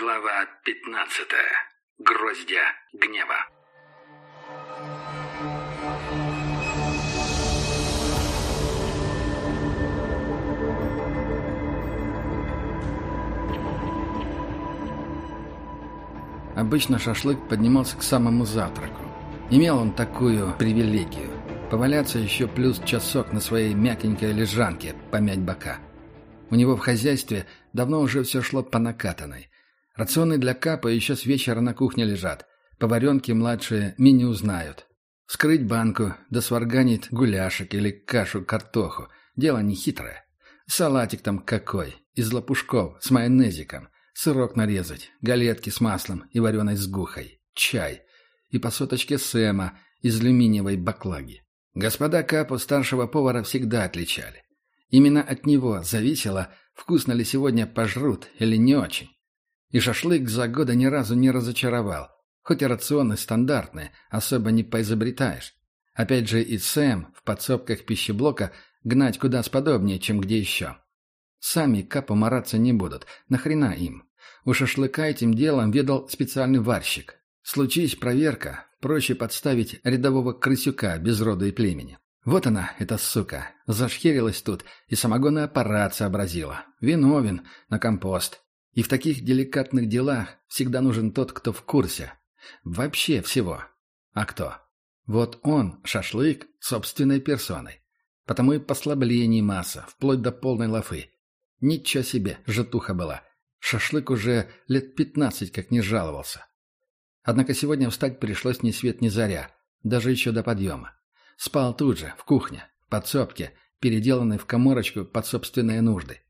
Глава 15. Гроздья гнева. Обычно шашлык поднимался к самому завтраку. Имел он такую привилегию – поваляться еще плюс часок на своей мягенькой лежанке, помять бока. У него в хозяйстве давно уже все шло по накатанной. Рационы для капа еще с вечера на кухне лежат. Поваренки младшие меню знают. Скрыть банку, да сварганить гуляшек или кашу-картоху. Дело не хитрое. Салатик там какой, из лопушков, с майонезиком. Сырок нарезать, галетки с маслом и вареной сгухой. Чай. И по соточке Сэма из алюминиевой баклаги. Господа Капу старшего повара всегда отличали. Именно от него зависело, вкусно ли сегодня пожрут или не очень. И шашлык за годы ни разу не разочаровал. Хоть и рационы стандартные, особо не поизобретаешь. Опять же и Сэм в подсобках пищеблока гнать куда сподобнее, чем где еще. Сами капу мараться не будут. Нахрена им? У шашлыка этим делом ведал специальный варщик. Случись проверка, проще подставить рядового крысюка без рода и племени. Вот она, эта сука, зашхерилась тут и самогонный аппарат сообразила. Виновен, на компост. И в таких деликатных делах всегда нужен тот, кто в курсе. Вообще всего. А кто? Вот он, шашлык, собственной персоной. Потому и послаблений масса, вплоть до полной лафы. Ничего себе, житуха была. Шашлык уже лет пятнадцать как не жаловался. Однако сегодня встать пришлось ни свет ни заря, даже еще до подъема. Спал тут же, в кухне, в подсобке, переделанной в коморочку под собственные нужды.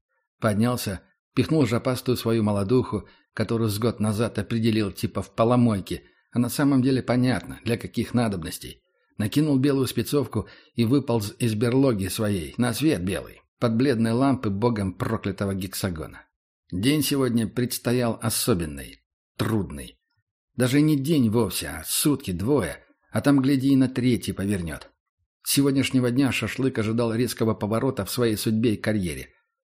Поднялся, Пихнул жопастую свою молодуху, которую с год назад определил типа в поломойке, а на самом деле понятно, для каких надобностей. Накинул белую спецовку и выполз из берлоги своей, на свет белый, под бледной лампы богом проклятого гексагона. День сегодня предстоял особенный, трудный. Даже не день вовсе, а сутки, двое, а там, гляди, и на третий повернет. С сегодняшнего дня шашлык ожидал резкого поворота в своей судьбе и карьере.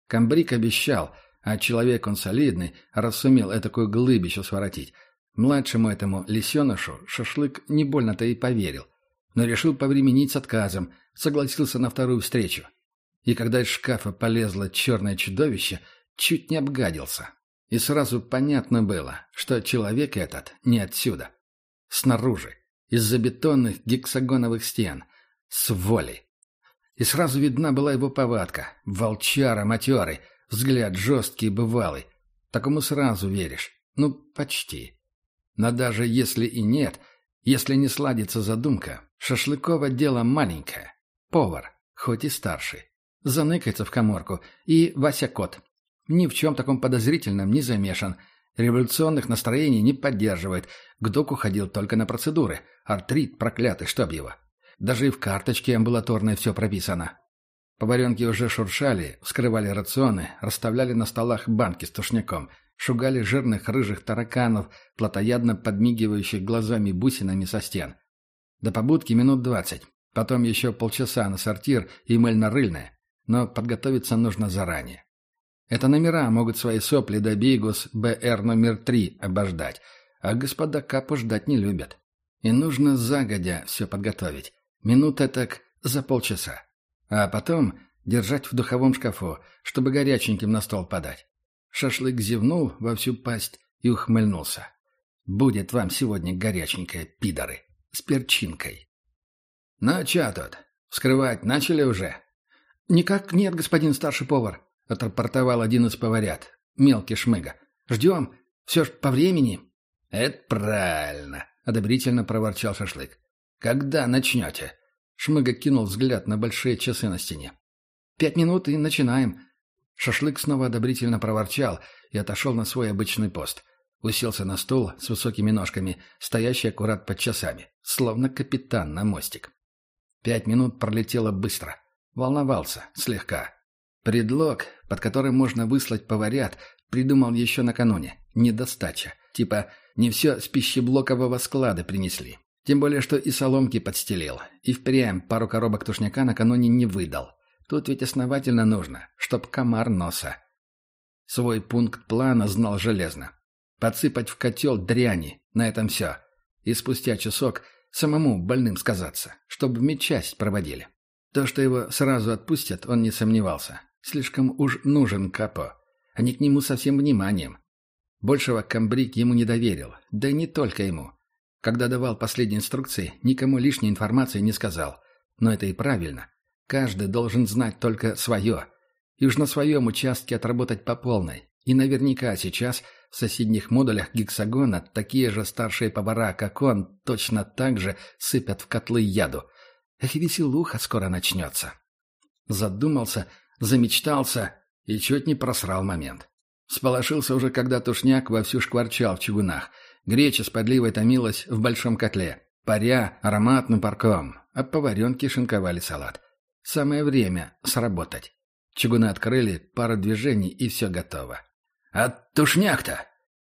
Камбрик обещал – а человек он солидный, раз сумел этакую глыбищу своротить. Младшему этому лисенышу шашлык не больно-то и поверил. Но решил повременить с отказом, согласился на вторую встречу. И когда из шкафа полезло черное чудовище, чуть не обгадился. И сразу понятно было, что человек этот не отсюда. Снаружи, из-за бетонных гексагоновых стен, с волей. И сразу видна была его повадка, волчара матерый, Взгляд жесткий бывалый. Такому сразу веришь. Ну, почти. Но даже если и нет, если не сладится задумка, Шашлыкова дело маленькое. Повар, хоть и старший. Заныкается в коморку. И Вася Кот. Ни в чем таком подозрительном не замешан. Революционных настроений не поддерживает. К доку ходил только на процедуры. Артрит проклятый, чтоб его. Даже и в карточке амбулаторной все прописано. Поваренки уже шуршали, вскрывали рационы, расставляли на столах банки с тушняком, шугали жирных рыжих тараканов, плотоядно подмигивающих глазами бусинами со стен. До побудки минут двадцать. Потом еще полчаса на сортир и мыльно-рыльное. Но подготовиться нужно заранее. Это номера могут свои сопли до Бигус БР номер три обождать, а господа Капу ждать не любят. И нужно загодя все подготовить. Минута так за полчаса. А потом держать в духовом шкафу, чтобы горяченьким на стол подать. Шашлык зевнул во всю пасть и ухмыльнулся. «Будет вам сегодня горяченькое, пидоры, с перчинкой». «Ну, чё тут? Вскрывать начали уже?» «Никак нет, господин старший повар», — отрапортовал один из поварят, мелкий шмыга. «Ждем. Все ж по времени». «Это правильно», — одобрительно проворчал шашлык. «Когда начнете?» Шмыга кинул взгляд на большие часы на стене. «Пять минут и начинаем». Шашлык снова одобрительно проворчал и отошел на свой обычный пост. Уселся на стул с высокими ножками, стоящий аккурат под часами, словно капитан на мостик. Пять минут пролетело быстро. Волновался, слегка. Предлог, под которым можно выслать поварят, придумал еще накануне. Недостача. Типа, не все с пищеблокового склада принесли. Тем более, что и соломки подстелил, и впрямь пару коробок тушняка накануне не выдал. Тут ведь основательно нужно, чтоб комар носа. Свой пункт плана знал железно. подсыпать в котел дряни, на этом все. И спустя часок самому больным сказаться, чтобы медчасть проводили. То, что его сразу отпустят, он не сомневался. Слишком уж нужен Капо. Они к нему со всем вниманием. Большего комбриг ему не доверил, да и не только ему. Когда давал последние инструкции, никому лишней информации не сказал. Но это и правильно. Каждый должен знать только свое. И уж на своем участке отработать по полной. И наверняка сейчас в соседних модулях гексагона такие же старшие повара, как он, точно так же сыпят в котлы яду. Эх, веселуха скоро начнется. Задумался, замечтался и чуть не просрал момент. Сполошился уже, когда тушняк вовсю шкварчал в чугунах. Греча с подливой томилась в большом котле, паря ароматным парком, а поваренки шинковали салат. Самое время сработать. Чугуны открыли, пара движений, и все готово. «А тушняк-то?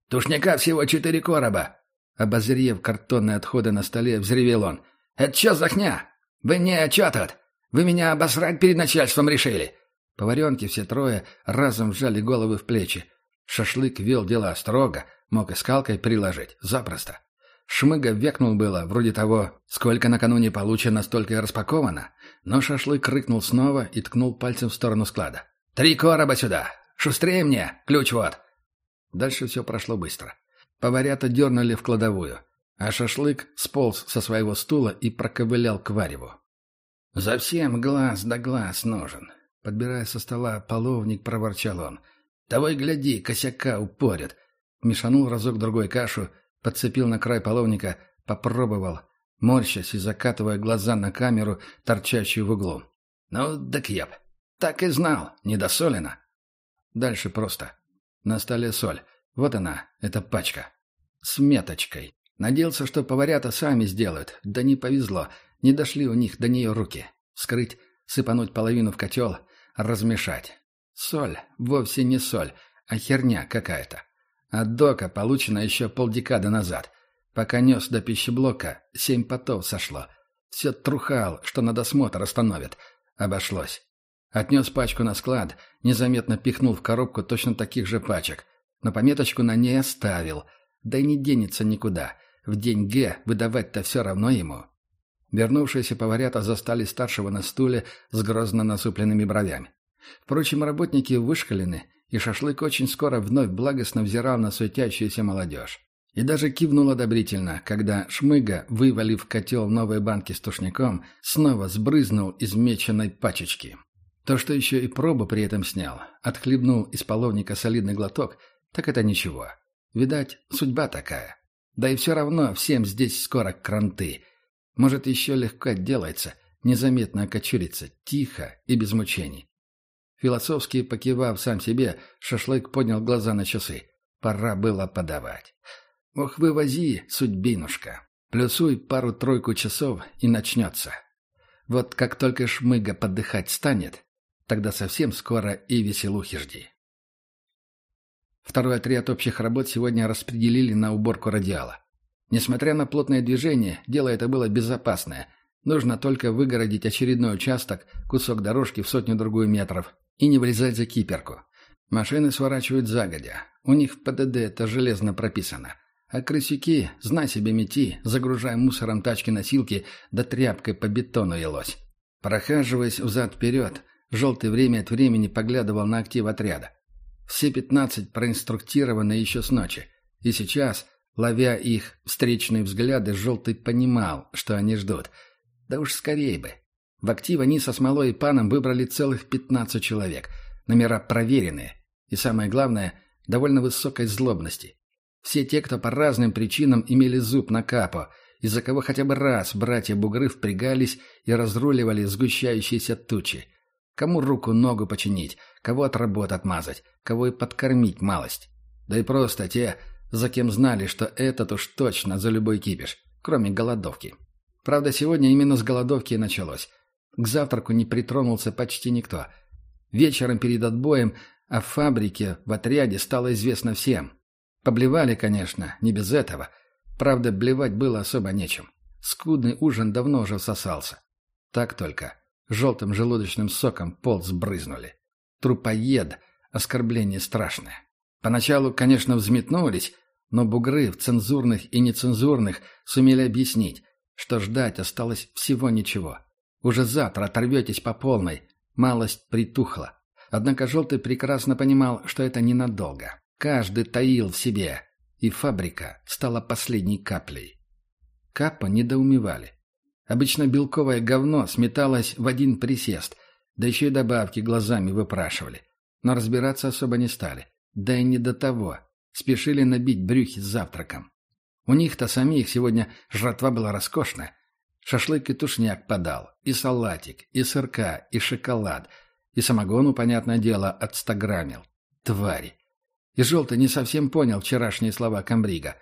Тушняка всего четыре короба!» Обозрев картонные отходы на столе, взревел он. «Это что за хня? Вы не чё тут? Вы меня обосрать перед начальством решили? Поваренки все трое разом вжали головы в плечи. Шашлык вел дела строго, мог и скалкой приложить, запросто. Шмыга векнул было, вроде того, сколько накануне получено, столько и распаковано, но шашлык рыкнул снова и ткнул пальцем в сторону склада. «Три короба сюда! Шустрее мне! Ключ вот!» Дальше все прошло быстро. Поварята дернули в кладовую, а шашлык сполз со своего стула и проковылял к вареву. «За всем глаз да глаз нужен. Подбирая со стола половник, проворчал он. «Того гляди, косяка упорят!» Мешанул разок-другой кашу, подцепил на край половника, попробовал, морщась и закатывая глаза на камеру, торчащую в углу. «Ну, так я б. Так и знал, недосолено». Дальше просто. На столе соль. Вот она, эта пачка. С меточкой. Надеялся, что поварята сами сделают. Да не повезло. Не дошли у них до нее руки. Скрыть, сыпануть половину в котел, размешать. Соль, вовсе не соль, а херня какая-то. От дока получена еще полдекады назад. Пока нес до пищеблока, семь потов сошло. Все трухал, что на досмотр остановит. Обошлось. Отнес пачку на склад, незаметно пихнул в коробку точно таких же пачек. Но пометочку на ней оставил. Да и не денется никуда. В день Г выдавать-то все равно ему. Вернувшиеся поварята застали старшего на стуле с грозно насупленными бровями. Впрочем, работники вышкалены, и шашлык очень скоро вновь благостно взирал на суетящуюся молодежь. И даже кивнул одобрительно, когда Шмыга, вывалив в котел новые банки с тушняком, снова сбрызнул из меченой пачечки. То, что еще и пробу при этом снял, отхлебнул из половника солидный глоток, так это ничего. Видать, судьба такая. Да и все равно всем здесь скоро кранты — может, еще легко делается, незаметно окочуриться, тихо и без мучений. Философски покивав сам себе, шашлык поднял глаза на часы. Пора было подавать. Ох, вывози, судьбинушка. Плюсуй пару-тройку часов, и начнется. Вот как только шмыга подыхать станет, тогда совсем скоро и веселухи жди. Второй отряд общих работ сегодня распределили на уборку радиала. Несмотря на плотное движение, дело это было безопасное. Нужно только выгородить очередной участок, кусок дорожки в сотню-другую метров, и не влезать за киперку. Машины сворачивают загодя. У них в ПДД это железно прописано. А крысюки, знай себе мети, загружая мусором тачки-носилки, да тряпкой по бетону елось. Прохаживаясь взад-вперед, желтый время от времени поглядывал на актив отряда. Все пятнадцать проинструктированы еще с ночи. И сейчас, Ловя их встречные взгляды, Желтый понимал, что они ждут. Да уж скорее бы. В актив они со Смолой и Паном выбрали целых 15 человек. Номера проверенные. И самое главное, довольно высокой злобности. Все те, кто по разным причинам имели зуб на капо, из-за кого хотя бы раз братья-бугры впрягались и разруливали сгущающиеся тучи. Кому руку-ногу починить, кого от работы отмазать, кого и подкормить малость. Да и просто те, за кем знали, что этот уж точно за любой кипиш, кроме голодовки. Правда, сегодня именно с голодовки и началось. К завтраку не притронулся почти никто. Вечером перед отбоем о фабрике в отряде стало известно всем. Поблевали, конечно, не без этого. Правда, блевать было особо нечем. Скудный ужин давно уже всосался. Так только. Желтым желудочным соком пол сбрызнули. Трупоед. Оскорбление страшное. Поначалу, конечно, взметнулись, Но бугры в цензурных и нецензурных сумели объяснить, что ждать осталось всего ничего. Уже завтра оторветесь по полной. Малость притухла. Однако Желтый прекрасно понимал, что это ненадолго. Каждый таил в себе. И фабрика стала последней каплей. Капа недоумевали. Обычно белковое говно сметалось в один присест, да еще и добавки глазами выпрашивали. Но разбираться особо не стали. Да и не до того. Спешили набить брюхи с завтраком. У них-то самих сегодня жратва была роскошная. Шашлык и тушняк подал, и салатик, и сырка, и шоколад, и самогону, понятное дело, отстаграмил. Твари! И Желтый не совсем понял вчерашние слова комбрига.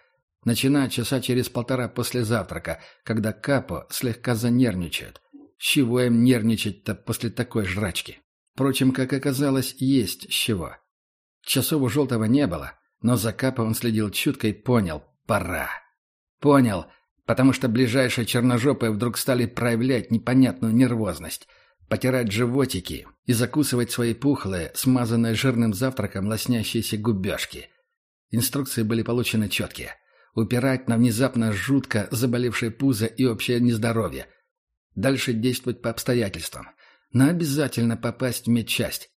Начиная часа через полтора после завтрака, когда Капо слегка занервничает. С чего им нервничать-то после такой жрачки? Впрочем, как оказалось, есть с чего. Часов у Желтого не было, но за Капо он следил чутко и понял – пора. Понял, потому что ближайшие черножопые вдруг стали проявлять непонятную нервозность, потирать животики и закусывать свои пухлые, смазанные жирным завтраком лоснящиеся губежки. Инструкции были получены четкие. Упирать на внезапно жутко заболевшее пузо и общее нездоровье. Дальше действовать по обстоятельствам но обязательно попасть в медчасть.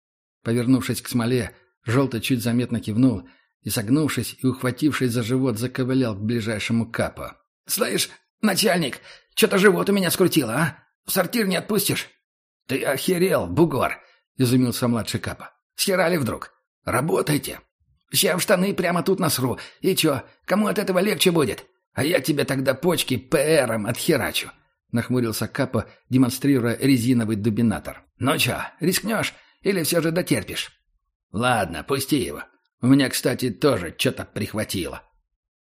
Повернувшись к смоле, желтый чуть заметно кивнул и, согнувшись и ухватившись за живот, заковылял к ближайшему капу. «Слышь, начальник, что-то живот у меня скрутило, а? В сортир не отпустишь?» «Ты охерел, бугор!» — изумился младший капа. «Схерали вдруг? Работайте! Ща в штаны прямо тут насру. И чё, кому от этого легче будет? А я тебе тогда почки ПРом отхерачу. — нахмурился Капа, демонстрируя резиновый дубинатор. «Ну чё, рискнешь? Или все же дотерпишь?» «Ладно, пусти его. У меня, кстати, тоже что-то прихватило».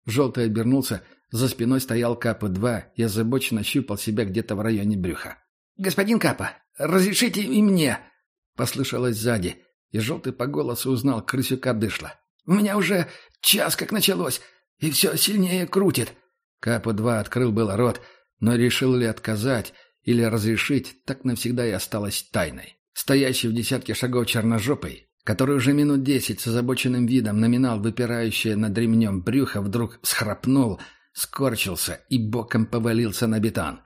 Желтый обернулся, за спиной стоял Капа-2 и озабоченно щупал себя где-то в районе брюха. «Господин Капа, разрешите и мне!» — послышалось сзади, и Желтый по голосу узнал крысюка дышла. «У меня уже час как началось, и все сильнее крутит». Капа-2 открыл было рот, — но решил ли отказать или разрешить, так навсегда и осталось тайной. Стоящий в десятке шагов черножопый, который уже минут десять с озабоченным видом номинал выпирающее над ремнем брюхо, вдруг схрапнул, скорчился и боком повалился на бетон.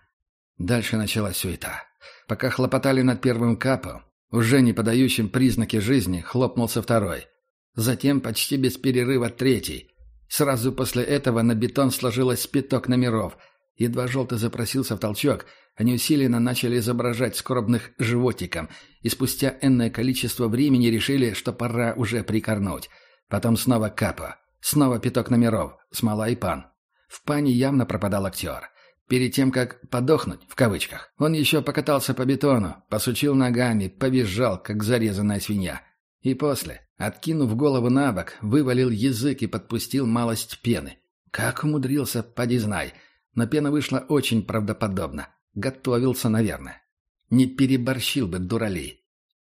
Дальше началась суета. Пока хлопотали над первым капом, уже не подающим признаки жизни, хлопнулся второй. Затем почти без перерыва третий. Сразу после этого на бетон сложилось спиток номеров — Едва желтый запросился в толчок, они усиленно начали изображать скорбных животиком, и спустя энное количество времени решили, что пора уже прикорнуть. Потом снова капа, снова пяток номеров, смола и пан. В пане явно пропадал актер. Перед тем, как «подохнуть», в кавычках, он еще покатался по бетону, посучил ногами, повизжал, как зарезанная свинья. И после, откинув голову на бок, вывалил язык и подпустил малость пены. Как умудрился, поди знай — но пена вышла очень правдоподобно. Готовился, наверное. Не переборщил бы дуралей.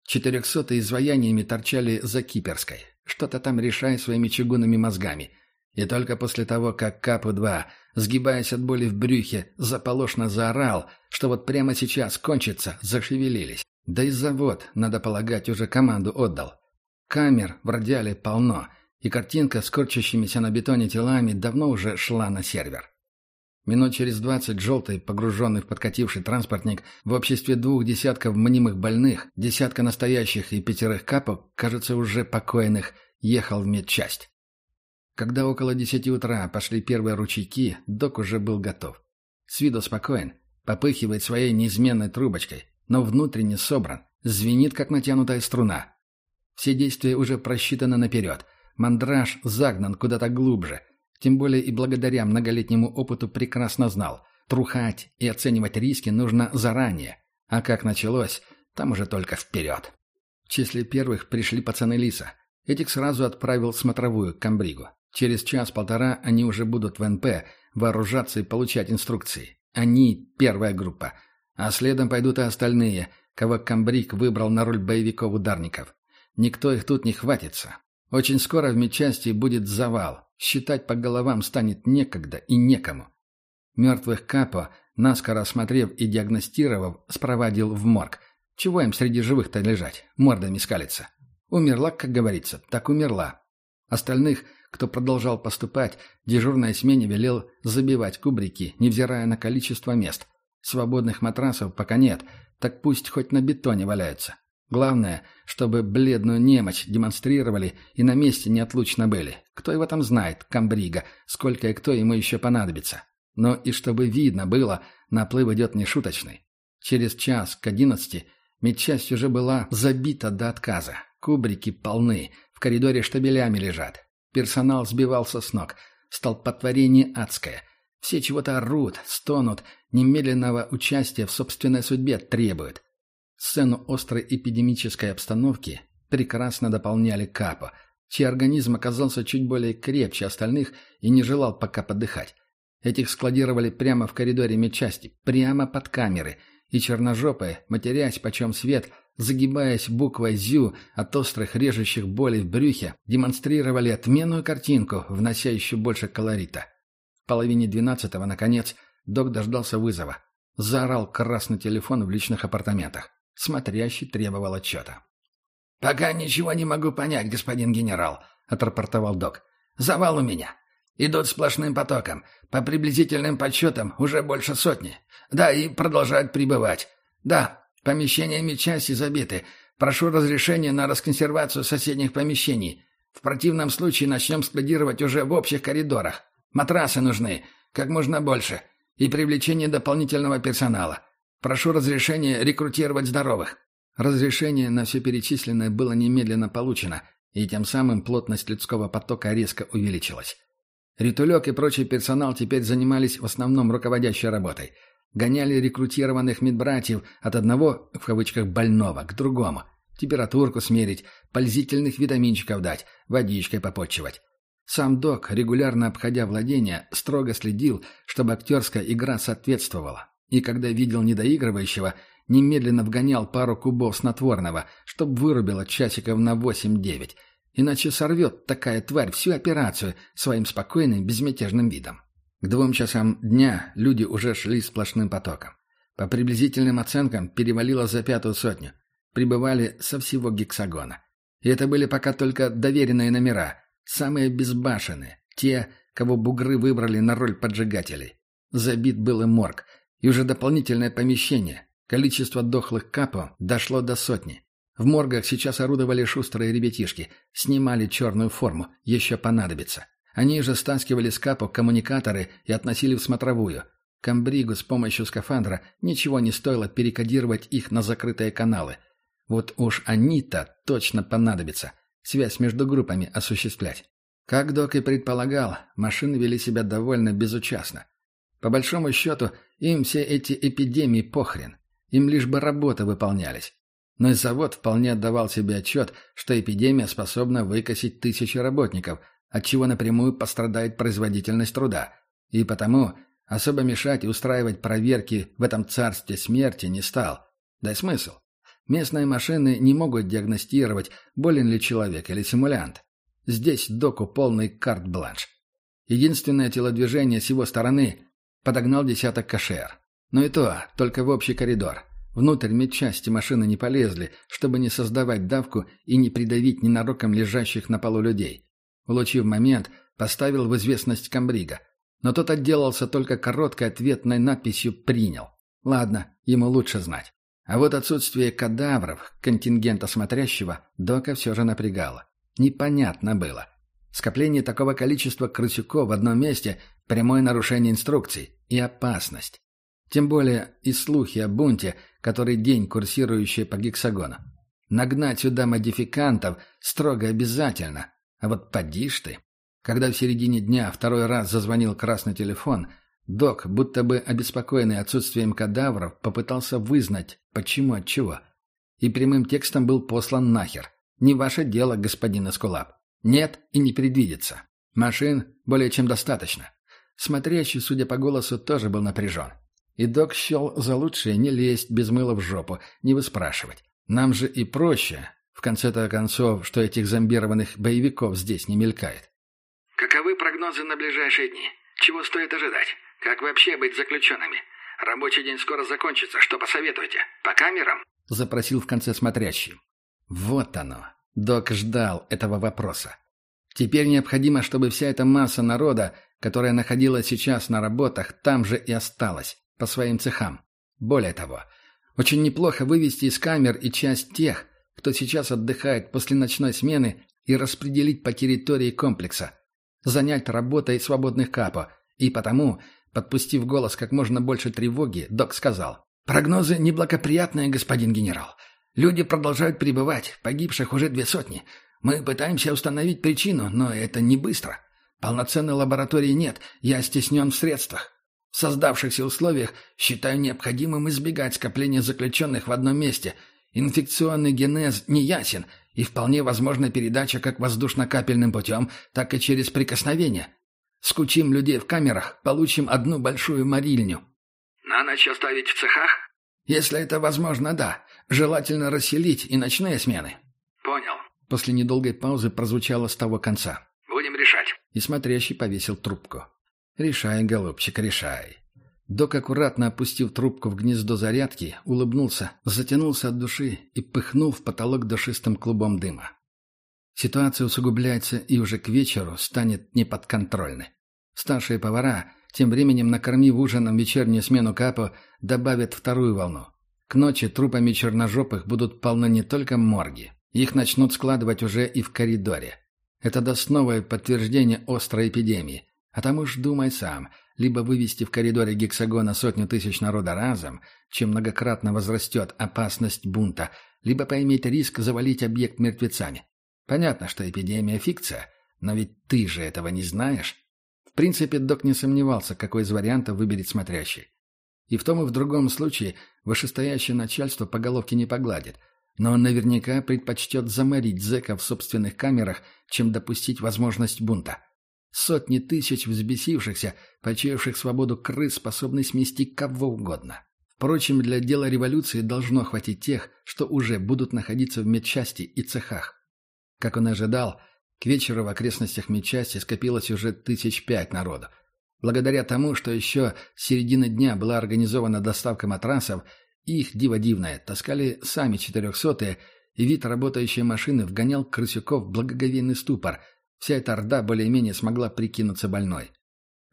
Четырехсотые изваяниями торчали за Киперской, что-то там решая своими чугунными мозгами. И только после того, как Капу-2, сгибаясь от боли в брюхе, заполошно заорал, что вот прямо сейчас кончится, зашевелились. Да и завод, надо полагать, уже команду отдал. Камер в радиале полно, и картинка с корчащимися на бетоне телами давно уже шла на сервер. Минут через двадцать желтый, погруженный в подкативший транспортник, в обществе двух десятков мнимых больных, десятка настоящих и пятерых капок, кажется, уже покойных, ехал в медчасть. Когда около десяти утра пошли первые ручейки, док уже был готов. С виду спокоен, попыхивает своей неизменной трубочкой, но внутренне собран, звенит, как натянутая струна. Все действия уже просчитаны наперед. Мандраж загнан куда-то глубже — тем более и благодаря многолетнему опыту прекрасно знал, трухать и оценивать риски нужно заранее, а как началось, там уже только вперед. В числе первых пришли пацаны Лиса. Этих сразу отправил смотровую к Камбригу. Через час-полтора они уже будут в НП, вооружаться и получать инструкции. Они — первая группа. А следом пойдут и остальные, кого Камбриг выбрал на роль боевиков-ударников. Никто их тут не хватится. Очень скоро в медчасти будет завал, Считать по головам станет некогда и некому. Мертвых Капо, наскоро осмотрев и диагностировав, спровадил в морг. Чего им среди живых-то лежать, мордами скалиться? Умерла, как говорится, так умерла. Остальных, кто продолжал поступать, дежурной смене велел забивать кубрики, невзирая на количество мест. Свободных матрасов пока нет, так пусть хоть на бетоне валяются. Главное, чтобы бледную немощь демонстрировали и на месте неотлучно были. Кто его там знает, комбрига, сколько и кто ему еще понадобится. Но и чтобы видно было, наплыв идет нешуточный. Через час к одиннадцати медчасть уже была забита до отказа. Кубрики полны, в коридоре штабелями лежат. Персонал сбивался с ног. Столпотворение адское. Все чего-то орут, стонут, немедленного участия в собственной судьбе требуют. Сцену острой эпидемической обстановки прекрасно дополняли Капо, чей организм оказался чуть более крепче остальных и не желал пока подыхать. Этих складировали прямо в коридоре медчасти, прямо под камеры, и черножопые, матерясь почем свет – загибаясь буквой «зю» от острых режущих болей в брюхе, демонстрировали отменную картинку, внося еще больше колорита. В половине двенадцатого, наконец, док дождался вызова. Заорал красный телефон в личных апартаментах. Смотрящий требовал отчета. «Пока ничего не могу понять, господин генерал», — отрапортовал док. «Завал у меня. Идут сплошным потоком. По приблизительным подсчетам уже больше сотни. Да, и продолжают прибывать. Да, Помещения медчасти забиты. Прошу разрешения на расконсервацию соседних помещений. В противном случае начнем складировать уже в общих коридорах. Матрасы нужны, как можно больше, и привлечение дополнительного персонала. Прошу разрешения рекрутировать здоровых». Разрешение на все перечисленное было немедленно получено, и тем самым плотность людского потока резко увеличилась. Ритулек и прочий персонал теперь занимались в основном руководящей работой – Гоняли рекрутированных медбратьев от одного, в кавычках, больного к другому. Температурку смерить, пользительных витаминчиков дать, водичкой попотчевать. Сам док, регулярно обходя владения, строго следил, чтобы актерская игра соответствовала. И когда видел недоигрывающего, немедленно вгонял пару кубов снотворного, чтоб вырубило часиков на 8-9. Иначе сорвет такая тварь всю операцию своим спокойным, безмятежным видом. К двум часам дня люди уже шли сплошным потоком. По приблизительным оценкам перевалило за пятую сотню. Прибывали со всего гексагона. И это были пока только доверенные номера, самые безбашенные, те, кого бугры выбрали на роль поджигателей. Забит был и морг, и уже дополнительное помещение. Количество дохлых капо дошло до сотни. В моргах сейчас орудовали шустрые ребятишки, снимали черную форму, еще понадобится. Они же стаскивали с капок коммуникаторы и относили в смотровую. Камбригу с помощью скафандра ничего не стоило перекодировать их на закрытые каналы. Вот уж они-то точно понадобятся. Связь между группами осуществлять. Как Док и предполагал, машины вели себя довольно безучастно. По большому счету, им все эти эпидемии похрен. Им лишь бы работы выполнялись. Но и завод вполне отдавал себе отчет, что эпидемия способна выкосить тысячи работников – отчего напрямую пострадает производительность труда. И потому особо мешать и устраивать проверки в этом царстве смерти не стал. Да и смысл. Местные машины не могут диагностировать, болен ли человек или симулянт. Здесь доку полный карт-бланш. Единственное телодвижение с его стороны подогнал десяток кошер. Но и то, только в общий коридор. Внутрь медчасти машины не полезли, чтобы не создавать давку и не придавить ненароком лежащих на полу людей. Улучив момент, поставил в известность комбрига. Но тот отделался только короткой ответной надписью «принял». Ладно, ему лучше знать. А вот отсутствие кадавров, контингента смотрящего, Дока все же напрягало. Непонятно было. Скопление такого количества крысюков в одном месте – прямое нарушение инструкций и опасность. Тем более и слухи о бунте, который день курсирующие по гексагону. Нагнать сюда модификантов строго обязательно, а вот поди ж ты. Когда в середине дня второй раз зазвонил красный телефон, док, будто бы обеспокоенный отсутствием кадавров, попытался вызнать, почему от чего. И прямым текстом был послан нахер. Не ваше дело, господин Эскулап. Нет и не предвидится. Машин более чем достаточно. Смотрящий, судя по голосу, тоже был напряжен. И док счел за лучшее не лезть без мыла в жопу, не выспрашивать. Нам же и проще, в конце-то концов, что этих зомбированных боевиков здесь не мелькает. Каковы прогнозы на ближайшие дни? Чего стоит ожидать? Как вообще быть заключенными? Рабочий день скоро закончится. Что посоветуете? По камерам? Запросил в конце смотрящий. Вот оно. Док ждал этого вопроса. Теперь необходимо, чтобы вся эта масса народа, которая находилась сейчас на работах, там же и осталась, по своим цехам. Более того, очень неплохо вывести из камер и часть тех, кто сейчас отдыхает после ночной смены, и распределить по территории комплекса. Занять работой свободных капо. И потому, подпустив голос как можно больше тревоги, док сказал. «Прогнозы неблагоприятные, господин генерал. Люди продолжают прибывать, погибших уже две сотни. Мы пытаемся установить причину, но это не быстро. Полноценной лаборатории нет, я стеснен в средствах. В создавшихся условиях считаю необходимым избегать скопления заключенных в одном месте. Инфекционный генез не ясен, и вполне возможна передача как воздушно-капельным путем, так и через прикосновение. Скучим людей в камерах, получим одну большую морильню. На ночь оставить в цехах? Если это возможно, да. Желательно расселить и ночные смены. Понял. После недолгой паузы прозвучало с того конца. Будем решать. И смотрящий повесил трубку. «Решай, голубчик, решай». Док, аккуратно опустив трубку в гнездо зарядки, улыбнулся, затянулся от души и пыхнул в потолок душистым клубом дыма. Ситуация усугубляется и уже к вечеру станет неподконтрольной. Старшие повара, тем временем накормив ужином вечернюю смену капо, добавят вторую волну. К ночи трупами черножопых будут полны не только морги. Их начнут складывать уже и в коридоре. Это даст новое подтверждение острой эпидемии, а там уж думай сам, либо вывести в коридоре гексагона сотню тысяч народа разом, чем многократно возрастет опасность бунта, либо поиметь риск завалить объект мертвецами. Понятно, что эпидемия – фикция, но ведь ты же этого не знаешь. В принципе, док не сомневался, какой из вариантов выберет смотрящий. И в том и в другом случае вышестоящее начальство по головке не погладит, но он наверняка предпочтет заморить зэка в собственных камерах, чем допустить возможность бунта. Сотни тысяч взбесившихся, почуявших свободу крыс, способны смести кого угодно. Впрочем, для дела революции должно хватить тех, что уже будут находиться в медчасти и цехах. Как он ожидал, к вечеру в окрестностях медчасти скопилось уже тысяч пять народу. Благодаря тому, что еще с середины дня была организована доставка матрасов, их, диво дивное, таскали сами четырехсотые, и вид работающей машины вгонял крысюков в благоговейный ступор – Вся эта орда более-менее смогла прикинуться больной.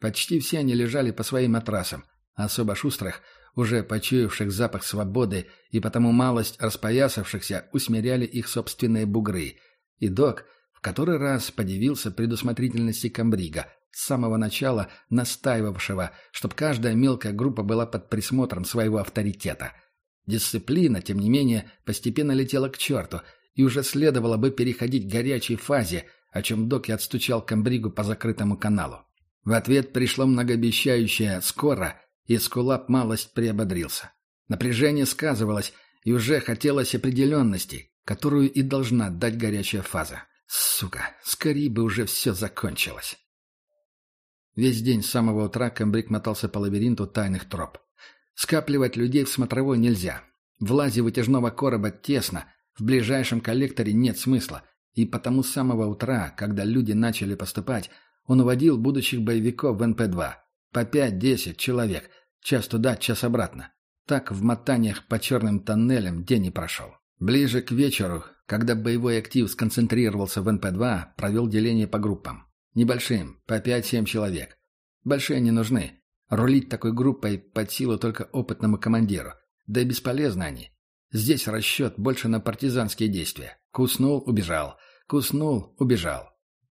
Почти все они лежали по своим матрасам, а особо шустрых, уже почуявших запах свободы и потому малость распоясавшихся, усмиряли их собственные бугры. И док в который раз подивился предусмотрительности комбрига, с самого начала настаивавшего, чтобы каждая мелкая группа была под присмотром своего авторитета. Дисциплина, тем не менее, постепенно летела к черту, и уже следовало бы переходить к горячей фазе – о чем Док и отстучал комбригу по закрытому каналу. В ответ пришло многообещающее «скоро», и Скулап малость приободрился. Напряжение сказывалось, и уже хотелось определенности, которую и должна дать горячая фаза. Сука, скорее бы уже все закончилось. Весь день с самого утра комбриг мотался по лабиринту тайных троп. Скапливать людей в смотровой нельзя. В лазе вытяжного короба тесно, в ближайшем коллекторе нет смысла, и потому с самого утра, когда люди начали поступать, он уводил будущих боевиков в НП-2. По 5-10 человек, час туда, час обратно. Так в мотаниях по черным тоннелям день и прошел. Ближе к вечеру, когда боевой актив сконцентрировался в НП-2, провел деление по группам. Небольшим, по 5-7 человек. Большие не нужны. Рулить такой группой под силу только опытному командиру. Да и бесполезны они. Здесь расчет больше на партизанские действия. Куснул – убежал. Куснул – убежал.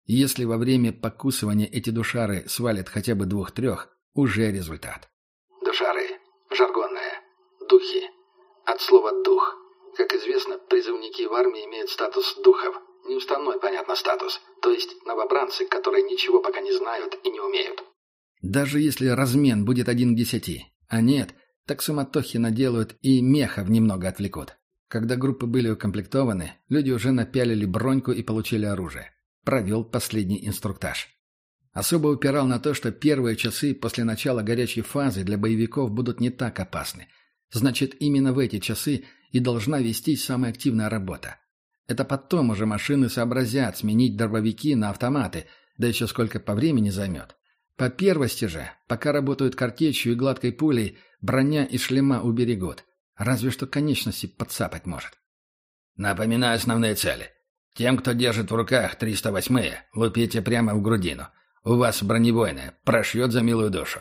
если во время покусывания эти душары свалят хотя бы двух-трех, уже результат. Душары. Жаргонное. Духи. От слова «дух». Как известно, призывники в армии имеют статус духов. Неуставной, понятно, статус. То есть новобранцы, которые ничего пока не знают и не умеют. Даже если размен будет один к десяти. А нет, так суматохи наделают и мехов немного отвлекут. Когда группы были укомплектованы, люди уже напялили броньку и получили оружие. Провел последний инструктаж. Особо упирал на то, что первые часы после начала горячей фазы для боевиков будут не так опасны. Значит, именно в эти часы и должна вестись самая активная работа. Это потом уже машины сообразят сменить дробовики на автоматы, да еще сколько по времени займет. По первости же, пока работают картечью и гладкой пулей, броня и шлема уберегут. Разве что конечности подцапать может. Напоминаю основные цели. Тем, кто держит в руках 308-е, лупите прямо в грудину. У вас бронебойная, прошьет за милую душу.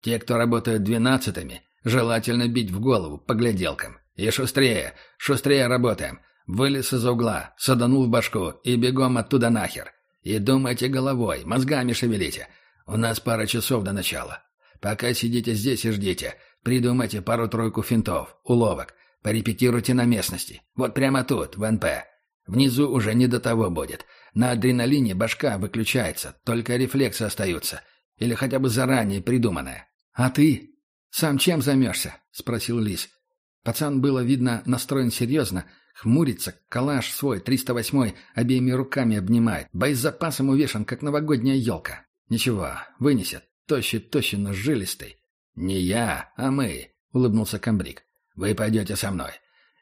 Те, кто работают двенадцатыми, желательно бить в голову по гляделкам. И шустрее, шустрее работаем. Вылез из угла, саданул в башку и бегом оттуда нахер. И думайте головой, мозгами шевелите. У нас пара часов до начала. Пока сидите здесь и ждите, придумайте пару-тройку финтов, уловок. Порепетируйте на местности. Вот прямо тут, в НП. Внизу уже не до того будет. На адреналине башка выключается, только рефлексы остаются. Или хотя бы заранее придуманное. «А ты? Сам чем займешься?» — спросил Лис. Пацан было видно настроен серьезно, хмурится, калаш свой, 308-й, обеими руками обнимает, боезапасом увешан, как новогодняя елка. Ничего, вынесет, тощий-тощий, но жилистый. «Не я, а мы», — улыбнулся комбриг. «Вы пойдете со мной.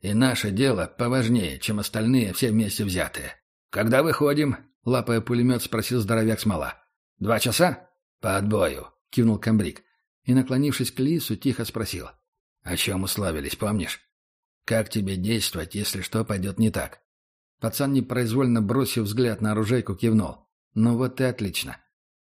И наше дело поважнее, чем остальные все вместе взятые. «Когда выходим?» — лапая пулемет, спросил здоровяк Смола. «Два часа?» «По отбою», — кивнул комбриг. И, наклонившись к Лису, тихо спросил. «О чем уславились, помнишь? Как тебе действовать, если что пойдет не так?» Пацан, непроизвольно бросив взгляд на оружейку, кивнул. «Ну вот и отлично».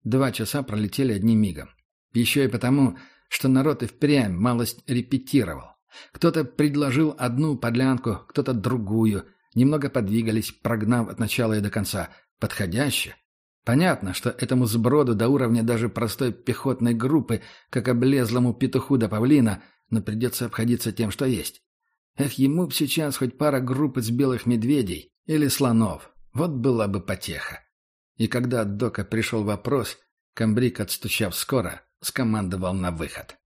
Два часа пролетели одним мигом. Еще и потому, что народ и впрямь малость репетировал. Кто-то предложил одну подлянку, кто-то другую. Немного подвигались, прогнав от начала и до конца. Подходяще. Понятно, что этому сброду до уровня даже простой пехотной группы, как облезлому петуху до павлина, но придется обходиться тем, что есть. Эх, ему б сейчас хоть пара групп из белых медведей или слонов. Вот была бы потеха. И когда от Дока пришел вопрос, комбриг, отстучав скоро, скомандовал на выход.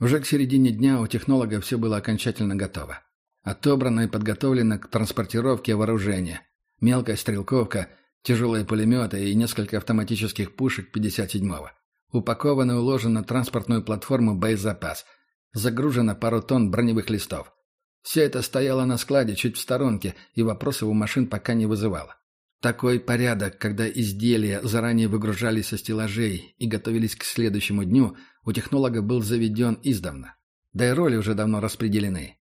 Уже к середине дня у технолога все было окончательно готово. Отобрано и подготовлено к транспортировке вооружения. Мелкая стрелковка, тяжелые пулеметы и несколько автоматических пушек 57-го. Упаковано и уложено на транспортную платформу боезапас. Загружено пару тонн броневых листов. Все это стояло на складе чуть в сторонке, и вопросов у машин пока не вызывало. Такой порядок, когда изделия заранее выгружались со стеллажей и готовились к следующему дню, у технолога был заведен издавна. Да и роли уже давно распределены.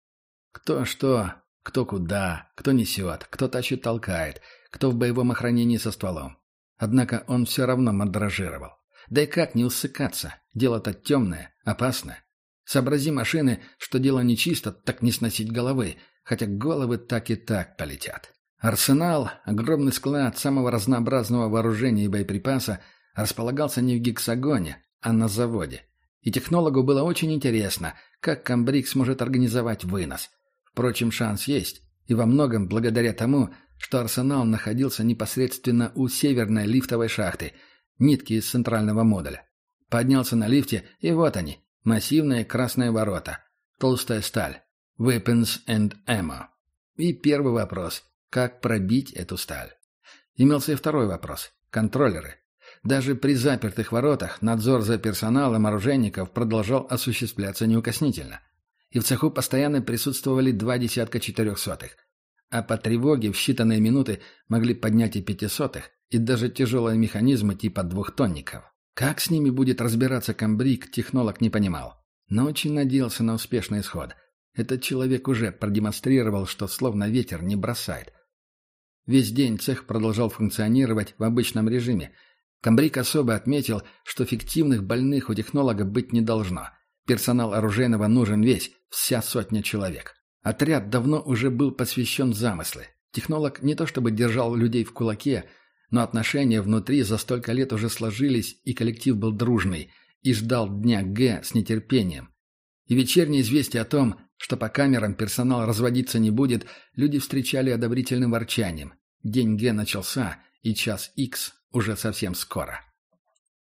Кто что, кто куда, кто несет, кто тащит толкает, кто в боевом охранении со стволом. Однако он все равно мандражировал. Да и как не усыкаться? Дело-то темное, опасное. Сообрази машины, что дело нечисто, так не сносить головы, хотя головы так и так полетят. Арсенал, огромный склад самого разнообразного вооружения и боеприпаса, располагался не в гексагоне, а на заводе. И технологу было очень интересно, как Камбрик сможет организовать вынос. Впрочем, шанс есть, и во многом благодаря тому, что арсенал находился непосредственно у северной лифтовой шахты, нитки из центрального модуля. Поднялся на лифте, и вот они, массивные красные ворота, толстая сталь, weapons and ammo. И первый вопрос – как пробить эту сталь? Имелся и второй вопрос. Контроллеры. Даже при запертых воротах надзор за персоналом оружейников продолжал осуществляться неукоснительно. И в цеху постоянно присутствовали два десятка четырехсотых. А по тревоге в считанные минуты могли поднять и пятисотых, и даже тяжелые механизмы типа двухтонников. Как с ними будет разбираться комбриг, технолог не понимал. Но очень надеялся на успешный исход. Этот человек уже продемонстрировал, что словно ветер не бросает. Весь день цех продолжал функционировать в обычном режиме. Камбрик особо отметил, что фиктивных больных у технолога быть не должно. Персонал оружейного нужен весь, вся сотня человек. Отряд давно уже был посвящен замыслы. Технолог не то чтобы держал людей в кулаке, но отношения внутри за столько лет уже сложились, и коллектив был дружный, и ждал дня Г с нетерпением. И вечернее известие о том, что по камерам персонал разводиться не будет, люди встречали одобрительным ворчанием. День Г начался, и час Х уже совсем скоро.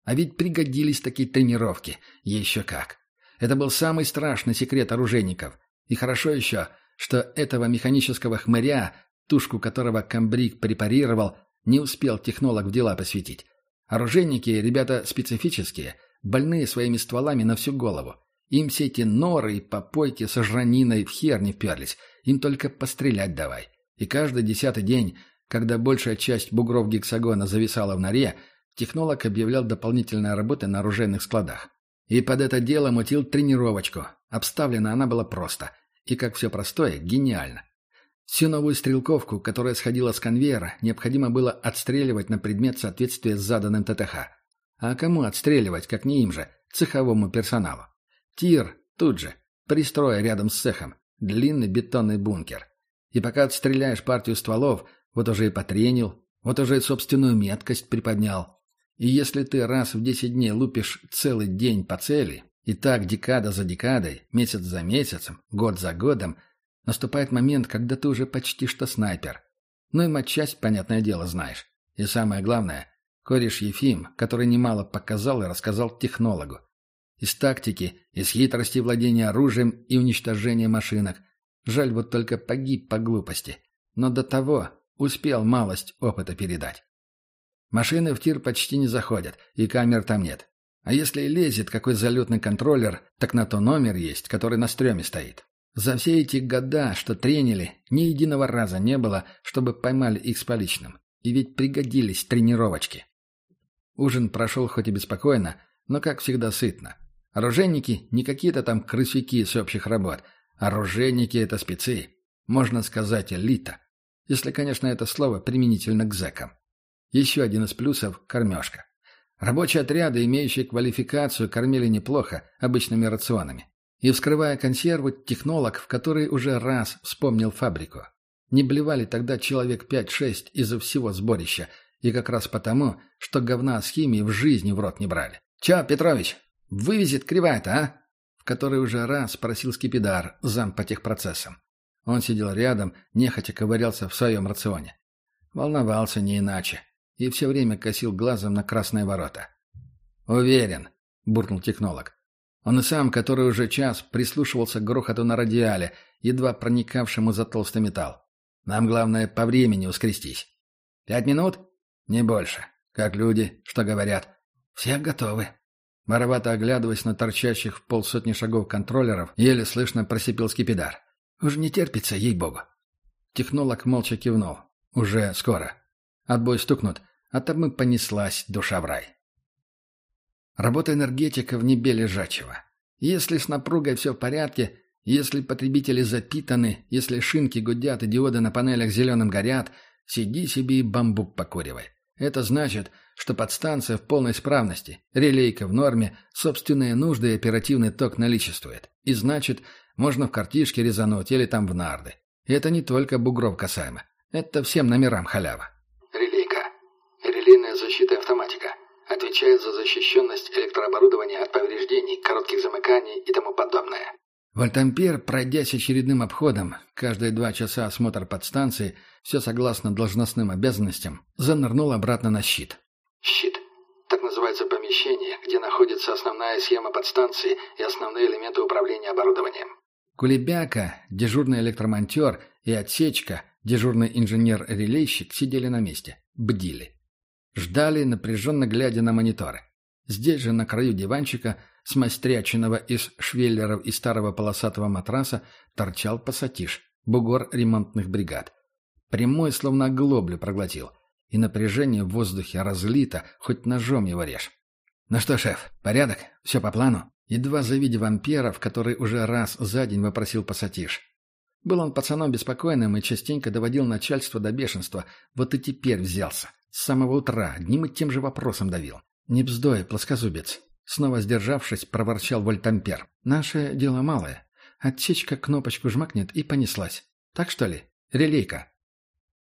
А ведь пригодились такие тренировки. Еще как. Это был самый страшный секрет оружейников. И хорошо еще, что этого механического хмыря, тушку которого комбриг препарировал, не успел технолог в дела посвятить. Оружейники – ребята специфические, больные своими стволами на всю голову. Им все эти норы и попойки со жраниной в хер не вперлись. Им только пострелять давай. И каждый десятый день, когда большая часть бугров гексагона зависала в норе, технолог объявлял дополнительные работы на оружейных складах. И под это дело мутил тренировочку. Обставлена она была просто. И, как все простое, гениально. Всю новую стрелковку, которая сходила с конвейера, необходимо было отстреливать на предмет соответствия с заданным ТТХ. А кому отстреливать, как не им же, цеховому персоналу? Тир, тут же, пристроя рядом с цехом, длинный бетонный бункер. И пока отстреляешь партию стволов, вот уже и потренил, вот уже и собственную меткость приподнял. И если ты раз в десять дней лупишь целый день по цели, и так декада за декадой, месяц за месяцем, год за годом, наступает момент, когда ты уже почти что снайпер. Ну и матчасть, понятное дело, знаешь. И самое главное, кореш Ефим, который немало показал и рассказал технологу. Из тактики, из хитрости владения оружием и уничтожения машинок. Жаль, вот только погиб по глупости. Но до того успел малость опыта передать. Машины в тир почти не заходят, и камер там нет. А если и лезет какой залетный контроллер, так на то номер есть, который на стреме стоит. За все эти года, что тренили, ни единого раза не было, чтобы поймали их с поличным. И ведь пригодились тренировочки. Ужин прошел хоть и беспокойно, но, как всегда, сытно. Оружейники не какие-то там крысяки с общих работ. Оружейники — это спецы. Можно сказать, элита. Если, конечно, это слово применительно к зэкам. Еще один из плюсов — кормежка. Рабочие отряды, имеющие квалификацию, кормили неплохо, обычными рационами. И, вскрывая консерву, технолог, в который уже раз вспомнил фабрику. Не блевали тогда человек пять-шесть из-за всего сборища, и как раз потому, что говна с химией в жизни в рот не брали. «Че, Петрович, вывезет кривая-то, а?» В который уже раз спросил Скипидар, зам по техпроцессам. Он сидел рядом, нехотя ковырялся в своем рационе. Волновался не иначе и все время косил глазом на красные ворота. «Уверен», — буркнул технолог. Он и сам, который уже час прислушивался к грохоту на радиале, едва проникавшему за толстый металл. «Нам главное по времени ускрестись». «Пять минут?» «Не больше. Как люди, что говорят?» «Все готовы». Воровато оглядываясь на торчащих в полсотни шагов контроллеров, еле слышно просипел скипидар. «Уж не терпится, ей-богу». Технолог молча кивнул. «Уже скоро. Отбой стукнут, а там и понеслась душа в рай. Работа энергетика в небе лежачего. Если с напругой все в порядке, если потребители запитаны, если шинки гудят и диоды на панелях зеленым горят, сиди себе и бамбук покуривай. Это значит, что подстанция в полной исправности, релейка в норме, собственные нужды и оперативный ток наличествует. И значит, можно в картишке резануть или там в нарды. И это не только бугров касаемо. Это всем номерам халява. Релейная защита и автоматика. Отвечает за защищенность электрооборудования от повреждений, коротких замыканий и тому подобное. Вольтампер, пройдясь очередным обходом, каждые два часа осмотр подстанции, все согласно должностным обязанностям, занырнул обратно на щит. Щит. Так называется помещение, где находится основная схема подстанции и основные элементы управления оборудованием. Кулебяка, дежурный электромонтер и отсечка, дежурный инженер-релейщик сидели на месте, бдили. Ждали, напряженно глядя на мониторы. Здесь же, на краю диванчика, с мастряченного из швеллеров и старого полосатого матраса, торчал пассатиш, бугор ремонтных бригад. Прямой, словно глоблю проглотил. И напряжение в воздухе разлито, хоть ножом его режь. «Ну что, шеф, порядок? Все по плану?» Едва завидев вампиров, который уже раз за день вопросил пассатиш. Был он пацаном беспокойным и частенько доводил начальство до бешенства. Вот и теперь взялся. С самого утра одним и тем же вопросом давил. «Не бздой, плоскозубец!» Снова сдержавшись, проворчал Вольтампер. «Наше дело малое. Отсечка кнопочку жмакнет и понеслась. Так что ли? Релейка».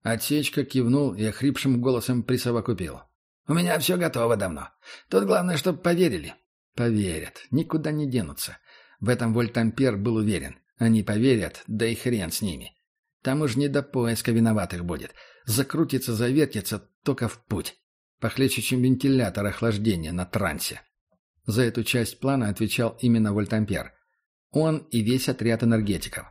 Отсечка кивнул и охрипшим голосом присовокупил. «У меня все готово давно. Тут главное, чтобы поверили». «Поверят. Никуда не денутся». В этом Вольтампер был уверен. Они поверят, да и хрен с ними. Там уж не до поиска виноватых будет. Закрутится, завертится, только в путь. Похлеще, чем вентилятор охлаждения на трансе. За эту часть плана отвечал именно Вольтампер. Он и весь отряд энергетиков.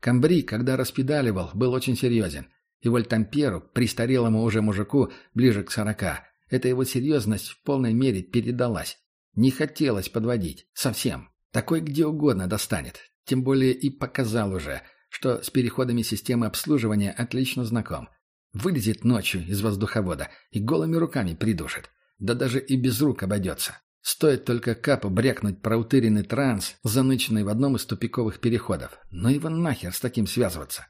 Камбри, когда распедаливал, был очень серьезен. И Вольтамперу, престарелому уже мужику, ближе к сорока, эта его серьезность в полной мере передалась. Не хотелось подводить. Совсем. Такой где угодно достанет. Тем более и показал уже, что с переходами системы обслуживания отлично знаком. Вылезет ночью из воздуховода и голыми руками придушит. Да даже и без рук обойдется. Стоит только капу брякнуть про утыренный транс, заныченный в одном из тупиковых переходов. Но его нахер с таким связываться?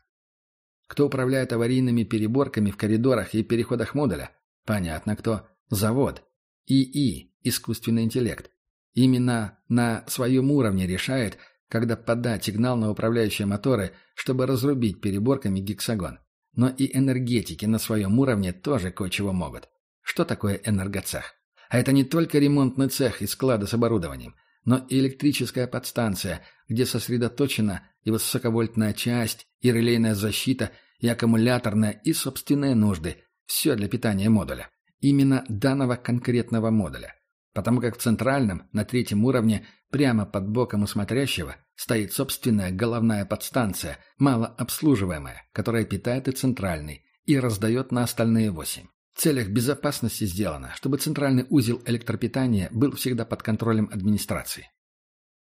Кто управляет аварийными переборками в коридорах и переходах модуля? Понятно кто. Завод. ИИ. Искусственный интеллект. Именно на своем уровне решает, когда подать сигнал на управляющие моторы, чтобы разрубить переборками гексагон. Но и энергетики на своем уровне тоже кое-чего могут. Что такое энергоцех? А это не только ремонтный цех и склады с оборудованием, но и электрическая подстанция, где сосредоточена и высоковольтная часть, и релейная защита, и аккумуляторная, и собственные нужды. Все для питания модуля. Именно данного конкретного модуля. Потому как в центральном, на третьем уровне, прямо под боком у смотрящего, стоит собственная головная подстанция, малообслуживаемая, которая питает и центральный, и раздает на остальные восемь. В целях безопасности сделано, чтобы центральный узел электропитания был всегда под контролем администрации.